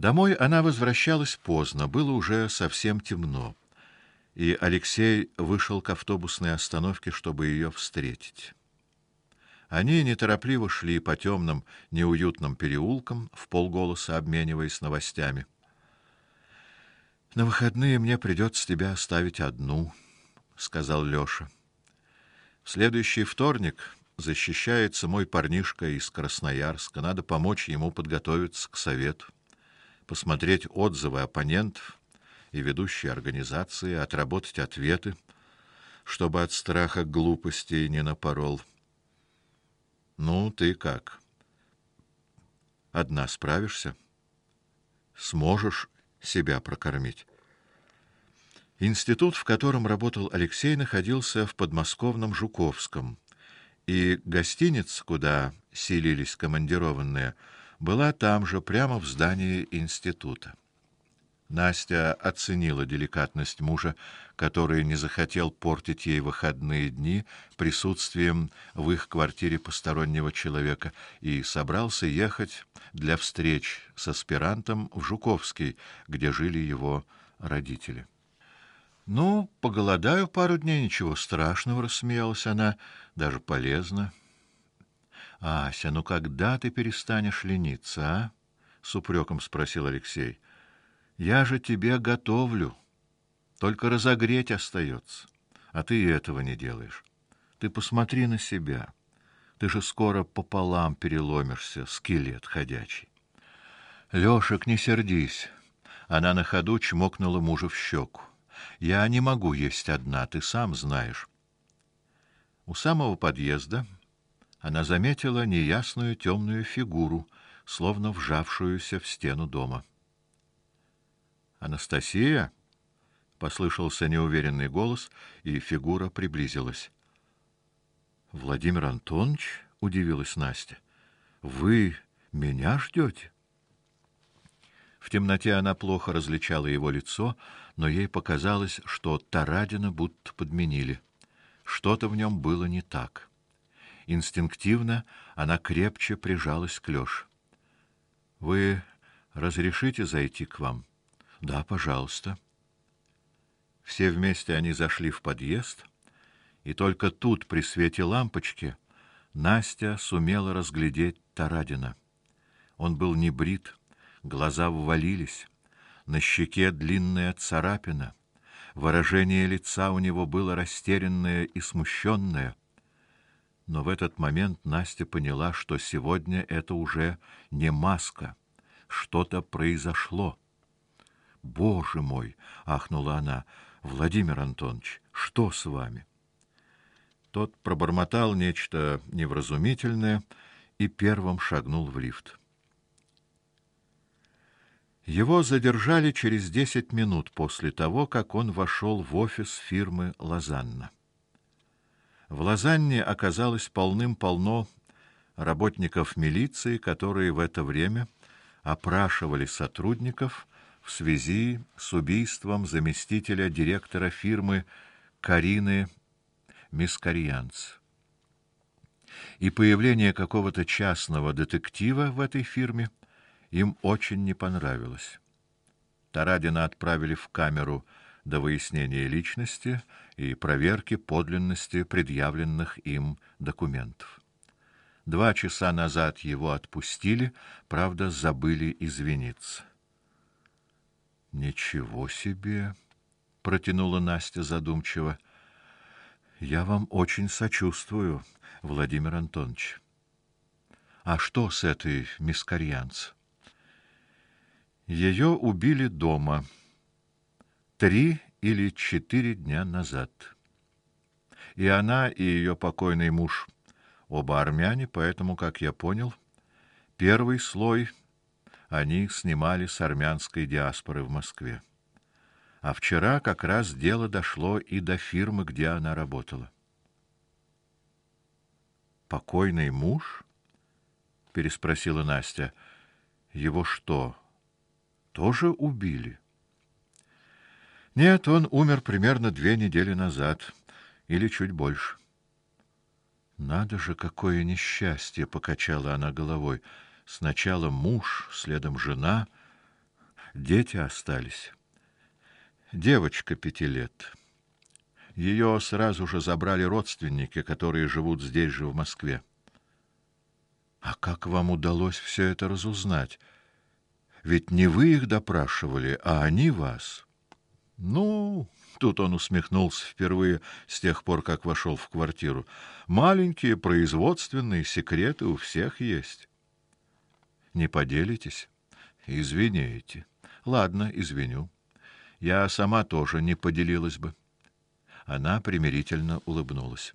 Домой она возвращалась поздно, было уже совсем темно, и Алексей вышел к автобусной остановке, чтобы ее встретить. Они неторопливо шли по темным, неуютным переулкам, в полголоса обмениваясь новостями. На выходные мне придется тебя оставить одну, сказал Лёша. В следующий вторник защищается мой парнишка из Красноярска, надо помочь ему подготовиться к совету, посмотреть отзывы оппонентов и ведущей организации, отработать ответы, чтобы от страха глупостей не напорол. Ну, ты как? Одна справишься? Сможешь себя прокормить? Институт, в котором работал Алексей, находился в подмосковном Жуковском, и гостиница, куда селились командированные, была там же, прямо в здании института. Настя оценила деликатность мужа, который не захотел портить ей выходные дни присутствием в их квартире постороннего человека и собрался ехать для встреч с аспирантом в Жуковский, где жили его родители. Ну, поголодаю пару дней, ничего страшного, рассмеялась она, даже полезно. Ася, ну когда ты перестанешь лениться, а? с упреком спросил Алексей. Я же тебе готовлю. Только разогреть остается, а ты этого не делаешь. Ты посмотри на себя. Ты же скоро пополам переломишься, скелет ходячий. Лёшек, не сердись. Она на ходу чмокнула мужа в щеку. Я не могу есть одна, ты сам знаешь. У самого подъезда она заметила неясную темную фигуру, словно вжавшуюся в стену дома. Анастасия, послышался неуверенный голос, и фигура приблизилась. Владимир Антонович, удивилась Настя. Вы меня ждете? В темноте она плохо различала его лицо, но ей показалось, что Тарадина будто подменили. Что-то в нем было не так. Инстинктивно она крепче прижалась к Лёше. Вы разрешите зайти к вам? Да, пожалуйста. Все вместе они зашли в подъезд, и только тут при свете лампочки Настя сумела разглядеть Тарадина. Он был не брит, глаза ввалились, на щеке длинная царапина, выражение лица у него было растерянное и смущенное. Но в этот момент Настя поняла, что сегодня это уже не маска, что-то произошло. Боже мой, ахнула она. Владимир Антонович, что с вами? Тот пробормотал нечто невразумительное и первым шагнул в лифт. Его задержали через десять минут после того, как он вошел в офис фирмы Лозанна. В Лозанне оказалось полным-полно работников милиции, которые в это время опрашивали сотрудников в связи с убийством заместителя директора фирмы Карины Мискарьянц. И появление какого-то частного детектива в этой фирме им очень не понравилось. Тарадина отправили в камеру до выяснения личности и проверки подлинности предъявленных им документов. Два часа назад его отпустили, правда, забыли извиниться. Ничего себе, протянула Настя задумчиво. Я вам очень сочувствую, Владимир Антонович. А что с этой мискарьянц? Ее убили дома три или четыре дня назад. И она, и ее покойный муж оба армяне, поэтому, как я понял, первый слой они снимали с армянской диаспоры в Москве. А вчера как раз дело дошло и до фирмы, где она работала. Покойный муж? переспросила Настя. Его что, тоже убили? Нет, он умер примерно две недели назад или чуть больше. Надо же, какое несчастье, покачала она головой. Сначала муж, следом жена, Дети остались. Девочка пяти лет. Ее сразу же забрали родственники, которые живут здесь же в Москве. А как вам удалось все это разузнать? Ведь не вы их допрашивали, а они вас. Ну, тут он усмехнулся впервые с тех пор, как вошел в квартиру. Маленькие производственные секреты у всех есть. Не поделитесь? Извините. Ладно, извиню. Я сама тоже не поделилась бы. Она примирительно улыбнулась.